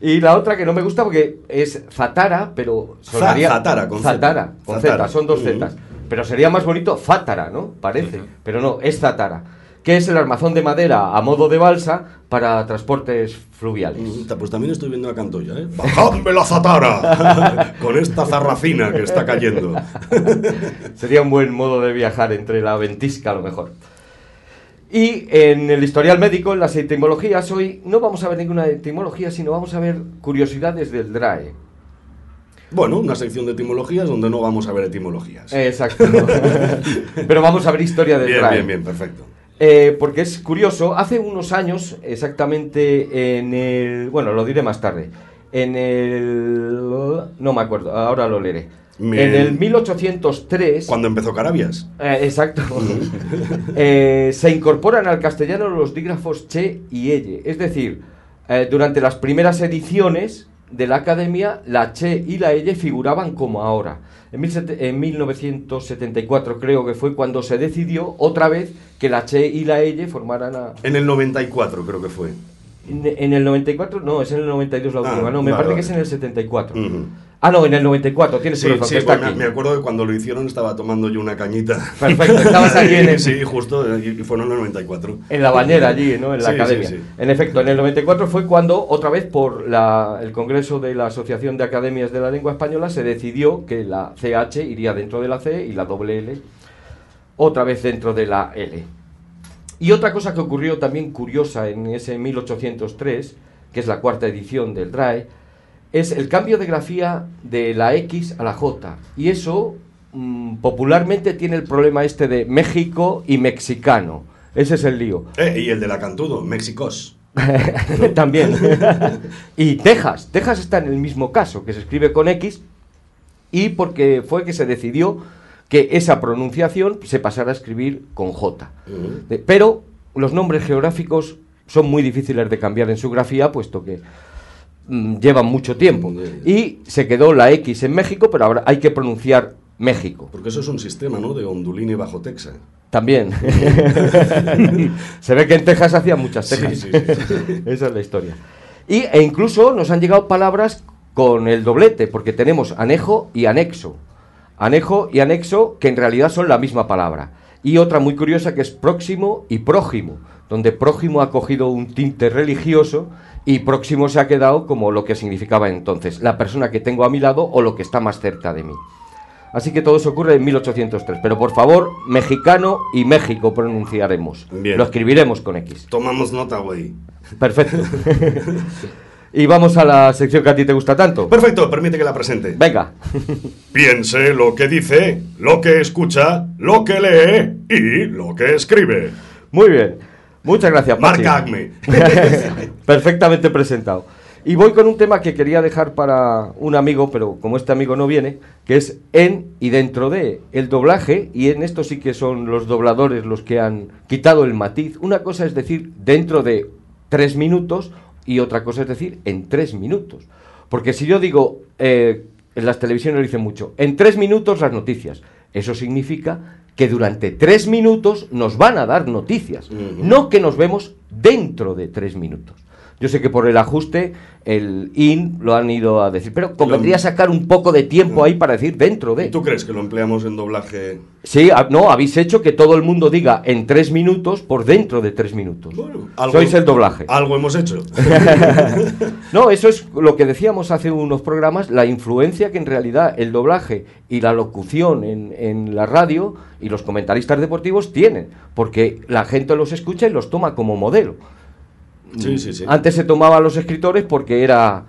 Y la otra que no me gusta porque es Zatara, pero sonaría... Zatara, con Z. Zatara, con. Z, son dos Ujú. Zetas. Pero sería más bonito Zatara, ¿no? Parece. Pero no, es Zatara. Que es el armazón de madera a modo de balsa para transportes fluviales. Pues también estoy viendo a Cantoya, ¿eh? ¡Bajadme la zatara! Con esta zarracina que está cayendo. Sería un buen modo de viajar entre la ventisca a lo mejor. Y en el historial médico, en las etimologías, hoy no vamos a ver ninguna etimología, sino vamos a ver curiosidades del DRAE. Bueno, una sección de etimologías donde no vamos a ver etimologías. Exacto. Pero vamos a ver historia del Bien, DRAE. bien, bien, perfecto. Eh, porque es curioso, hace unos años, exactamente en el... Bueno, lo diré más tarde. En el... No me acuerdo, ahora lo leeré. Me- En el 1803... Cuando empezó Carabias. Eh, exacto. Eh, se incorporan al castellano los dígrafos che y elle. Es decir, eh, durante las primeras ediciones de la academia, la che y la elle figuraban como ahora. En, 17 en 1974 creo que fue cuando se decidió otra vez que la che y la elle formaran a... En el 94 creo que fue. En, en el 94, no, es en el 92 la Ah, última, no, me vale, parece que es en el 74. Ujú. Ah, no, en el 94, tienes Sí, razón, sí, está pues me, aquí. me acuerdo que cuando lo hicieron estaba tomando yo una cañita. Perfecto, estabas allí en el- Sí, justo, y fueron en el 94. En la bañera allí, ¿no? En la Sí, sí, academia. sí. En efecto, en el 94 fue cuando, otra vez por la- el Congreso de la Asociación de Academias de la Lengua Española, se decidió que la CH iría dentro de la C y la doble L otra vez dentro de la L. Y otra cosa que ocurrió también curiosa en ese 1803, que es la cuarta edición del DRAE, es el cambio de grafía de la X a la J. Y eso mm, popularmente tiene el problema este de México y mexicano. Ese es el lío. Eh, y el de la Cantudo, Méxicos. También. y Texas. Texas está en el mismo caso, que se escribe con X y porque fue que se decidió que esa pronunciación se pasara a escribir con J. Pero los nombres geográficos son muy difíciles de cambiar en su grafía, puesto que llevan mucho tiempo. Y se quedó la X en México, pero ahora hay que pronunciar México. Porque eso es un sistema, ¿no? De ondulina y bajo Texas. También. Se ve que en Texas hacía muchas Sí, Texas. sí, sí. Esa es la historia. Y, e incluso nos han llegado palabras con el doblete, porque tenemos anejo y anexo. Anejo y anexo, que en realidad son la misma palabra. Y otra muy curiosa que es próximo y prójimo, donde prójimo ha cogido un tinte religioso y próximo se ha quedado como lo que significaba entonces, la persona que tengo a mi lado o lo que está más cerca de mí. Así que todo eso ocurre en 1803. Pero por favor, mexicano y México pronunciaremos. Bien. Lo escribiremos con X. Tomamos nota, güey. Perfecto. y vamos a la sección que a ti te gusta tanto. Perfecto, permite que la presente. Venga. Piense lo que dice, lo que escucha, lo que lee y lo que escribe. Muy bien. Muchas gracias, Pachi. Marca Acme. Perfectamente presentado. Y voy con un tema que quería dejar para un amigo, pero como este amigo no viene, que es en y dentro de el doblaje, y en esto sí que son los dobladores los que han quitado el matiz. Una cosa es decir dentro de tres minutos y otra cosa es decir en tres minutos. Porque si yo digo, eh, en las televisiones lo dicen mucho, en tres minutos las noticias, eso significa que durante tres minutos nos van a dar noticias, no que nos vemos dentro de tres minutos. Yo sé que por el ajuste, el IN lo han ido a decir, pero convendría sacar un poco de tiempo ahí para decir dentro de. ¿Tú crees que lo empleamos en doblaje? Sí, a- no, habéis hecho que todo el mundo diga en tres minutos por dentro de tres minutos. Algo- Sois el doblaje. Algo hemos hecho. No, eso es lo que decíamos hace unos programas, la influencia que en realidad el doblaje y la locución en, en la radio y los comentaristas deportivos tienen, porque la gente los escucha y los toma como modelo. Sí, sí, sí. Antes se tomaba a los escritores porque era,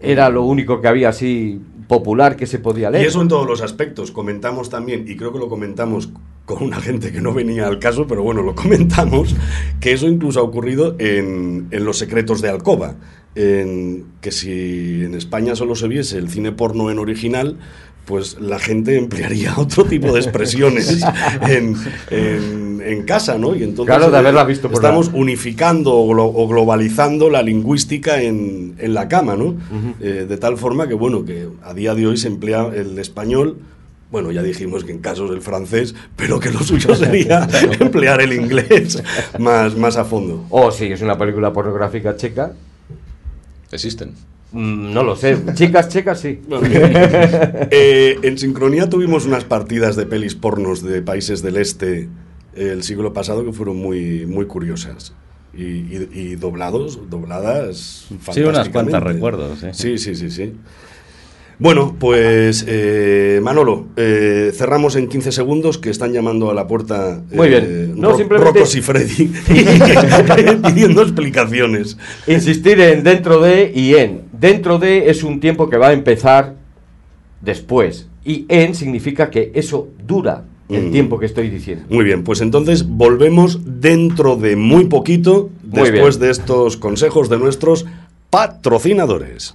era lo único que había así popular que se podía leer. Y eso en todos los aspectos. Comentamos también, y creo que lo comentamos con una gente que no venía al caso, pero bueno, lo comentamos, que eso incluso ha ocurrido en, en Los secretos de Alcoba. En, que si en España solo se viese el cine porno en original, pues la gente emplearía otro tipo de expresiones en, en- en casa, ¿no? Y entonces Claro, de eh, haberla visto por estamos la- unificando o, glo- o globalizando la lingüística en, en la cama, ¿no? Eh, de tal forma que, bueno, que a día de hoy se emplea el español, bueno, ya dijimos que en casos el francés, pero que lo suyo sería emplear el inglés más, más a fondo. O si es una película pornográfica checa. ¿Existen? Mm, no lo sé. Chicas checas sí. Eh, en sincronía tuvimos unas partidas de pelis pornos de países del este el siglo pasado que fueron muy, muy curiosas. Y, y- y doblados, dobladas. Sí, unas cuantas fantásticamente. recuerdo, sí. Sí, sí, sí, sí. Bueno, pues eh, Manolo, eh, cerramos en 15 segundos que están llamando a la puerta Muy eh, bien. No, Ro- simplemente- Rocos y Freddy pidiendo explicaciones. Insistir en dentro de y en. Dentro de es un tiempo que va a empezar después. Y en significa que eso dura el Mm. tiempo que estoy diciendo. Muy bien, pues entonces volvemos dentro de muy poquito, Muy después bien. de estos consejos de nuestros patrocinadores.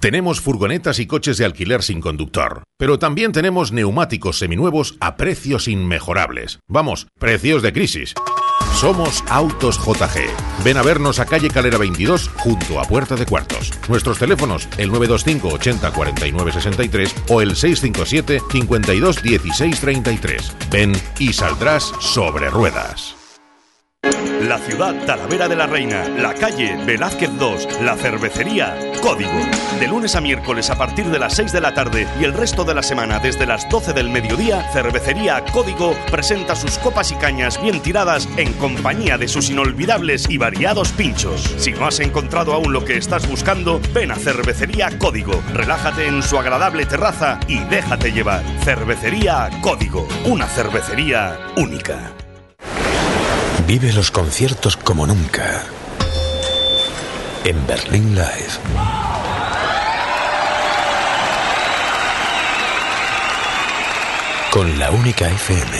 Tenemos furgonetas y coches de alquiler sin conductor, pero también tenemos neumáticos seminuevos a precios inmejorables. Vamos, precios de crisis. Somos Autos JG. Ven a vernos a calle Calera 22 junto a Puerta de Cuartos. Nuestros teléfonos el 925 80 49 63 o el 657 52 16 33. Ven y saldrás sobre ruedas. La ciudad Talavera de la Reina, la calle Velázquez 2, la cervecería Código. De lunes a miércoles a partir de las 6 de la tarde y el resto de la semana desde las 12 del mediodía, Cervecería Código presenta sus copas y cañas bien tiradas en compañía de sus inolvidables y variados pinchos. Si no has encontrado aún lo que estás buscando, ven a Cervecería Código. Relájate en su agradable terraza y déjate llevar. Cervecería Código, una cervecería única. Vive los conciertos como nunca. En Berlín Live. Con la única FM.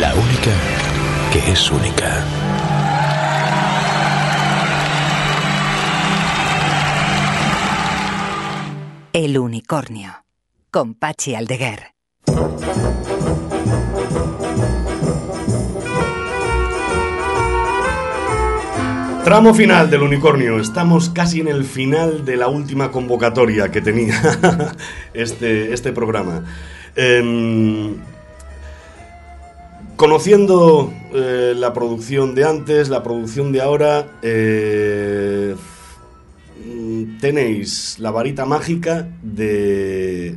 La única que es única. El unicornio. Con Pachi Aldeguer. Tramo final del unicornio. Estamos casi en el final de la última convocatoria que tenía este, este programa. Em, conociendo eh, la producción de antes, la producción de ahora, eh, tenéis la varita mágica de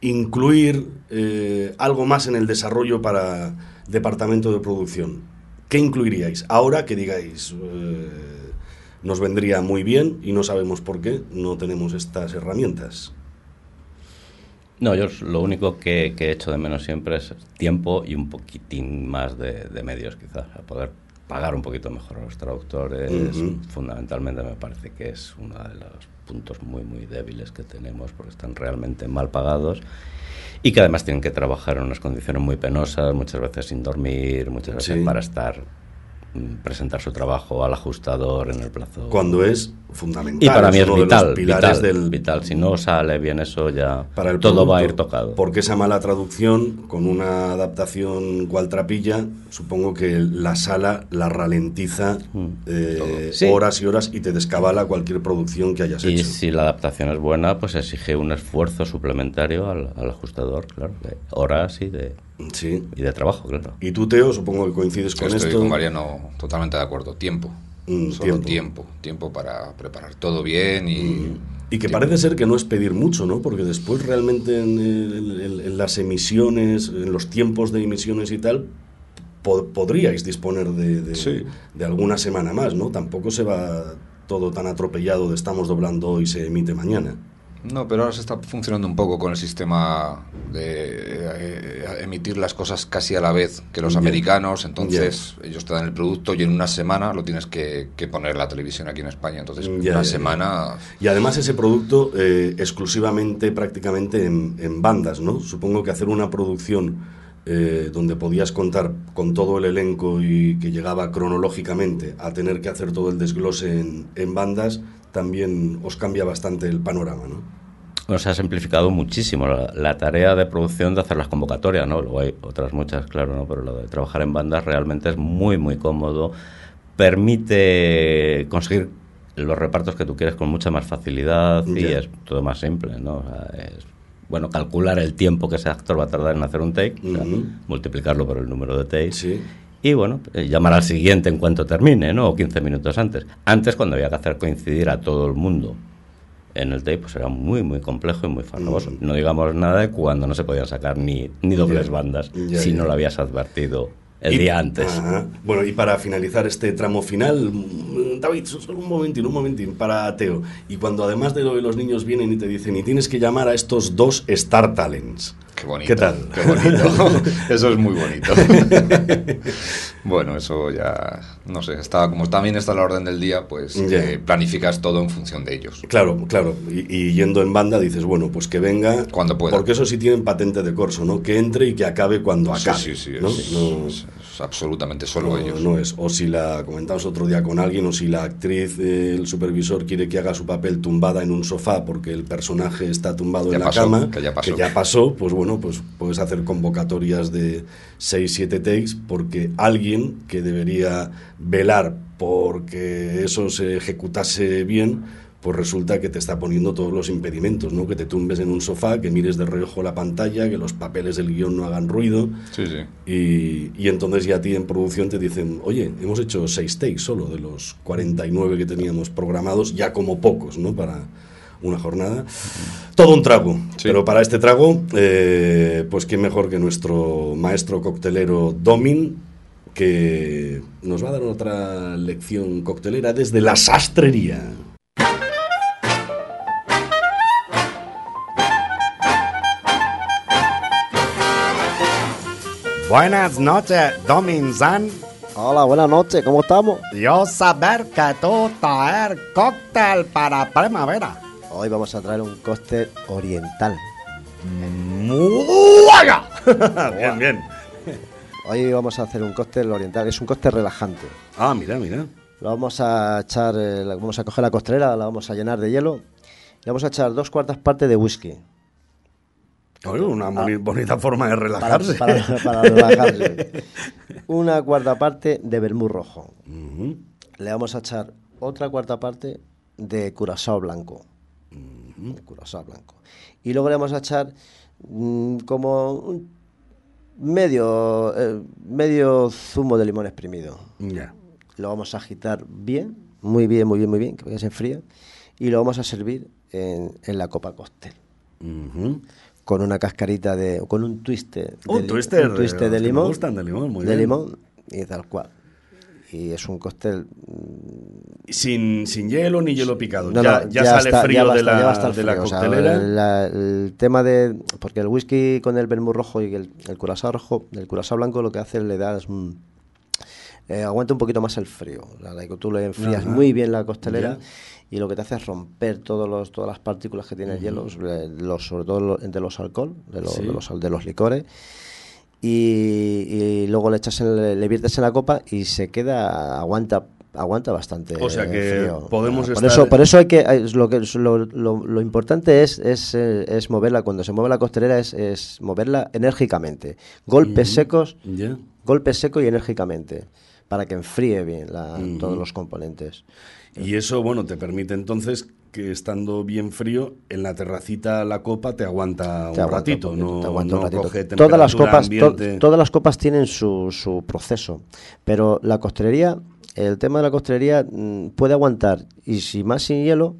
incluir eh, algo más en el desarrollo para departamento de producción. ¿Qué incluiríais? Ahora que digáis, eh, nos vendría muy bien y no sabemos por qué no tenemos estas herramientas. No, yo lo único que, que he hecho de menos siempre es tiempo y un poquitín más de, de medios, quizás, a poder pagar un poquito mejor a los traductores. Fundamentalmente me parece que es uno de los puntos muy, muy débiles que tenemos porque están realmente mal pagados y que además tienen que trabajar en unas condiciones muy penosas, muchas veces sin dormir, muchas veces Sí. para estar presentar su trabajo al ajustador en el plazo Cuando es fundamental. y para mí es uno de los vital, pilares vital, del, vital. Si no sale bien eso, ya para el todo va a ir tocado. Porque esa mala traducción, con una adaptación cual trapilla, supongo que la sala la ralentiza eh, Sí. horas y horas y te descabala cualquier producción que hayas Y hecho. si la adaptación es buena, pues exige un esfuerzo suplementario al, al ajustador, claro, de horas y de, Sí. y de trabajo, claro. Y tú, Teo, supongo que coincides con Estoy esto. con Mariano totalmente de acuerdo. Tiempo. Mm, Solo tiempo. tiempo. tiempo. para preparar todo bien y... Y que parece ser que no es pedir mucho, ¿no? Porque después realmente en, en- las emisiones, en los tiempos de emisiones y tal, po- podríais disponer de, de- Sí. de alguna semana más, ¿no? Tampoco se va todo tan atropellado de estamos doblando hoy y se emite mañana. No, pero ahora se está funcionando un poco con el sistema de eh, emitir las cosas casi a la vez que los americanos. Entonces, ellos te dan el producto y en una semana lo tienes que, que poner en la televisión aquí en España. Entonces, Ya, una semana. Y además ese producto eh, exclusivamente prácticamente en, en bandas, ¿no? Supongo que hacer una producción eh, donde podías contar con todo el elenco y que llegaba cronológicamente a tener que hacer todo el desglose en, en bandas, también os cambia bastante el panorama, ¿no? Bueno, se ha simplificado muchísimo la, la tarea de producción de hacer las convocatorias, ¿no? Luego hay otras muchas, claro, ¿no? Pero lo de trabajar en bandas realmente es muy, muy cómodo permite conseguir los repartos que tú quieres con mucha más facilidad y Ya. es todo más simple, ¿no? O sea, es, bueno, calcular el tiempo que ese actor va a tardar en hacer un take, o sea, multiplicarlo por el número de takes. Sí. Y bueno, eh, llamar al siguiente en cuanto termine, ¿no? O 15 minutos antes. Antes, cuando había que hacer coincidir a todo el mundo en el tape, pues era muy, muy complejo y muy farragoso. No digamos nada de cuando no se podían sacar ni, ni dobles bandas si no lo habías advertido el Y- día antes. Ajá. Bueno, y para finalizar este tramo final, mm, David, solo un momentín, un momentín, para Teo. Y cuando además de lo de los niños vienen y te dicen, y tienes que llamar a estos dos Star Talents. Qué bonito. ¿Qué tal? Qué bonito. eso es muy bonito. bueno, eso ya, no sé, está, como también está la orden del día, pues eh, planificas todo en función de ellos. Claro, claro. Y, y yendo en banda dices, bueno, pues que venga. Cuando pueda. Porque eso sí tienen patente de corso, ¿no? Que entre y que acabe cuando Sí, acabe. sí, sí, ¿no? es, No- es- es absolutamente solo no, ellos. no es. O si la comentamos otro día con alguien, o si la actriz, eh, el supervisor quiere que haga su papel tumbada en un sofá porque el personaje está tumbado Ya en la cama, que ya pasó. pasó, pues bueno, pues puedes hacer convocatorias de 6, 7 takes porque alguien que debería velar porque eso se ejecutase bien, pues resulta que te está poniendo todos los impedimentos, ¿no? Que te tumbes en un sofá, que mires de reojo la pantalla, que los papeles del guion no hagan ruido. Sí, sí. Y, y entonces ya a ti en producción te dicen, oye, hemos hecho seis takes solo de los 49 que teníamos programados, ya como pocos, ¿no? Para una jornada. Todo un trago. Pero para este trago, eh, pues qué mejor que nuestro maestro coctelero Domin, que nos va a dar otra lección coctelera desde la sastrería. Buenas noches, Dominzan. Hola, buenas noches, ¿cómo estamos? Yo saber que tú traer cóctel para primavera. Hoy vamos a traer un cóctel oriental. ¡Muaya! bien, bien. Hoy vamos a hacer un cóctel oriental, es un cóctel relajante. Ah, mira, mira. Lo vamos a echar, eh, vamos a coger la costelera, la vamos a llenar de hielo y vamos a echar dos cuartas partes de whisky. Una boni- bonita forma de relajarse. Para, para- para relajarse. Una cuarta parte de vermú rojo. Le vamos a echar otra cuarta parte de curazao blanco. De curazao blanco. Y luego le vamos a echar mm, como un medio, eh, medio zumo de limón exprimido. Ya. Lo vamos a agitar bien, muy bien, muy bien, muy bien, que se enfríe. Y lo vamos a servir en, en la copa cóctel. Con una cascarita de. con un twiste. Un de, twister, un twiste los de que me limón. gustan, de limón, muy de bien. limón y tal cual. Y es un cóctel. Sin, sin hielo ni hielo picado. No, ya, no, ya sale está- frío va a de la, ya de la frío, o sea, coctelera. la- el tema de. Porque el whisky con el vermú rojo y el, el curazao rojo, el curazao blanco lo que hace le da es un. Eh, aguanta un poquito más el frío. La, tú le enfrías Ajá. muy bien la costelera y lo que te hace es romper todos los, todas las partículas que tiene el hielo, los, sobre todo de los alcohol, de, los- Sí. de los, de los licores. Y, y luego le echas en le viertes en la copa y se queda aguanta aguanta bastante O sea que frío. podemos por estar- eso por eso hay que lo que lo, lo- lo importante es es, eh, es moverla cuando se mueve la costelera es, es moverla enérgicamente golpes secos Ya. golpes secos y enérgicamente para que enfríe bien la- todos los componentes. Y eso, bueno, te permite entonces que estando bien frío, en la terracita la copa te aguanta Te un aguanta ratito, un poquito, no, te aguanta un ratito. coge todas las copas to- todas las copas tienen su, su proceso pero la costelería el tema de la costelería mm, puede aguantar y si más sin hielo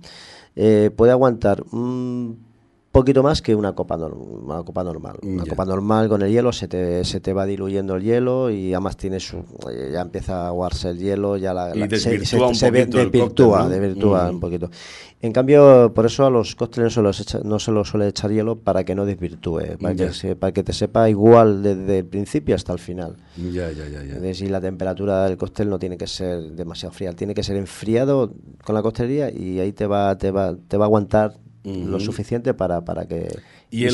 eh, puede aguantar un poquito más que una copa una copa normal una Ya. copa normal con el hielo se te, se te va diluyendo el hielo y además tiene su eh, ya empieza a aguarse el hielo ya la, Y la- desvirtúa un ve- poquito el desvirtúa, ¿no? desvirtúa Mm. un poquito en cambio por eso a los cócteles no se los echa- no se los suele echar hielo para que no desvirtúe para, Ya. que, se- para que te sepa igual desde el principio hasta el final Ya, ya, ya, ya. entonces, y la temperatura del cóctel no tiene que ser demasiado fría, tiene que ser enfriado con la costelería y ahí te va, te va, te va a aguantar lo suficiente para, para que Y el,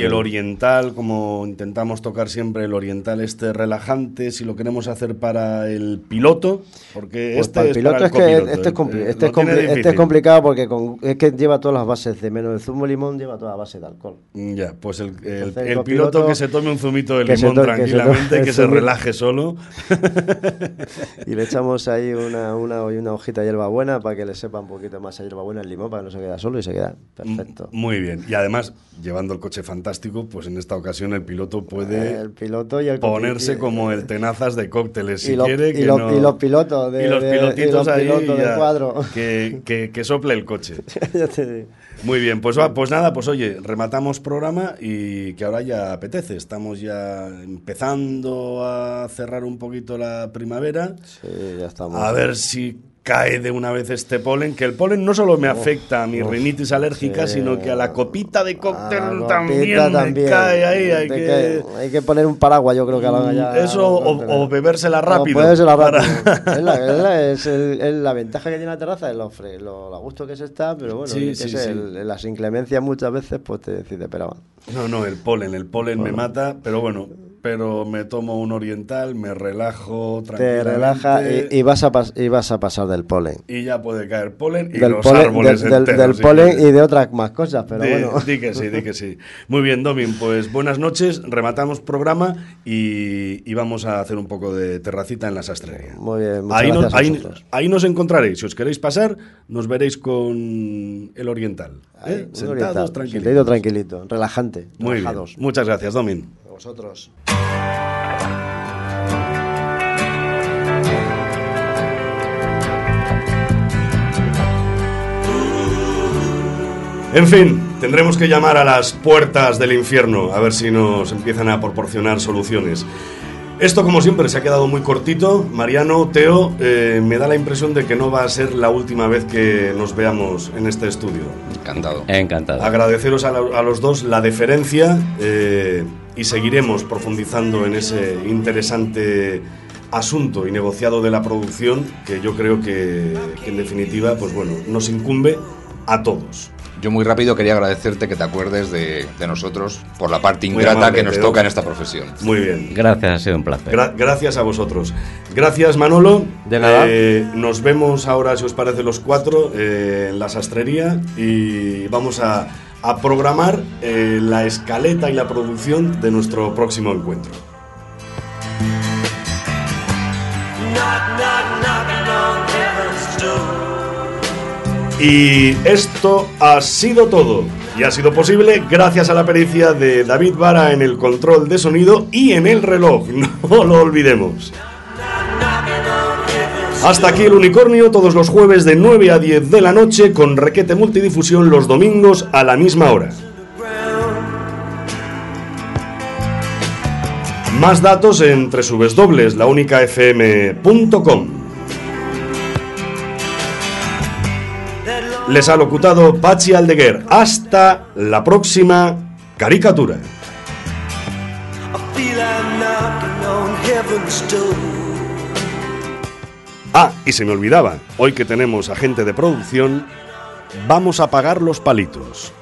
y el oriental, como intentamos tocar siempre el oriental este relajante, si lo queremos hacer para el piloto, porque Pues este para el es piloto para es el que copiloto, este es, compli- eh, este lo es compli- este es complicado porque con- es que lleva todas las bases de menos el zumo de limón lleva toda la base de alcohol. Ya, pues el, el- Entonces, el el piloto que se tome un zumito de que limón que tranquilamente, el que se relaje solo. Y le echamos ahí una, una, una hojita de hierbabuena para que le sepa un poquito más a hierbabuena el limón para que no se quede solo y se queda perfecto. Muy bien. Y además, llevando el coche fantástico, pues en esta ocasión el piloto puede El piloto y el ponerse como el tenazas de cócteles si y, quiere. y que los, no- y los pilotos de, y los de- pilotitos y los ahí pilotos cuadro. Que, que- que sople el coche. Muy bien, pues, va, pues nada, pues oye, rematamos programa y que ahora ya apetece. Estamos ya empezando a cerrar un poquito la primavera. Sí, ya estamos. A ver si cae de una vez este polen, que el polen no solo me afecta a mi uf, rinitis alérgica, sí. sino que a la copita de cóctel Ah, la también, me cae ahí. Hay Te que, hay que poner un paraguas, yo creo que a la ya. Eso o, o bebérsela rápido. O bebérsela para- rápido. es, la, es la- es el- es la ventaja que tiene la terraza, es lo, fre- lo a gusto que se está, pero bueno, Sí, el- las inclemencias muchas veces pues te decides, pero No, no, el polen, el polen me mata, pero bueno, pero me tomo un oriental, me relajo te relaja y, y vas a pas- y vas a pasar del polen. y ya puede caer polen y Del los polen, árboles del, enteros, del polen y de otras más cosas, pero Di- bueno. Di que sí, di que sí. Muy bien, Domin, pues buenas noches, rematamos programa y, y vamos a hacer un poco de terracita en la sastrería. Muy bien, muchas Ahí, nos- gracias a ahí- ahí nos encontraréis, si os queréis pasar, nos veréis con el oriental. Ahí, ¿eh? muy Sentados, orientado, tranquilos. sentadito, tranquilito, relajante, Muy bien. Muchas gracias, Domin. Vosotros. En fin, tendremos que llamar a las puertas del infierno a ver si nos empiezan a proporcionar soluciones. Esto, como siempre, se ha quedado muy cortito. Mariano, Teo, eh, me da la impresión de que no va a ser la última vez que nos veamos en este estudio. Encantado. Encantado. Agradeceros a, la- a los dos la deferencia eh, y seguiremos profundizando en ese interesante asunto y negociado de la producción que yo creo que, que en definitiva, pues bueno, nos incumbe a todos. Yo muy rápido quería agradecerte que te acuerdes de, de nosotros por la parte ingrata amable, que nos toca en esta profesión. Muy bien. Gracias, ha sido un placer. Gra- gracias a vosotros. Gracias, Manolo. De nada. Eh, nos vemos ahora, si os parece, los cuatro eh, en la sastrería y vamos a, a programar eh, la escaleta y la producción de nuestro próximo encuentro. Y esto ha sido todo. Y ha sido posible gracias a la pericia de David Vara en el control de sonido y en el reloj. No lo olvidemos. Hasta aquí el unicornio todos los jueves de 9 a 10 de la noche con requete multidifusión los domingos a la misma hora. Más datos en www.launicafm.com. Les ha locutado Pachi Aldeguer. Hasta la próxima caricatura. Ah, y se me olvidaba, hoy que tenemos a gente de producción, vamos a pagar los palitos.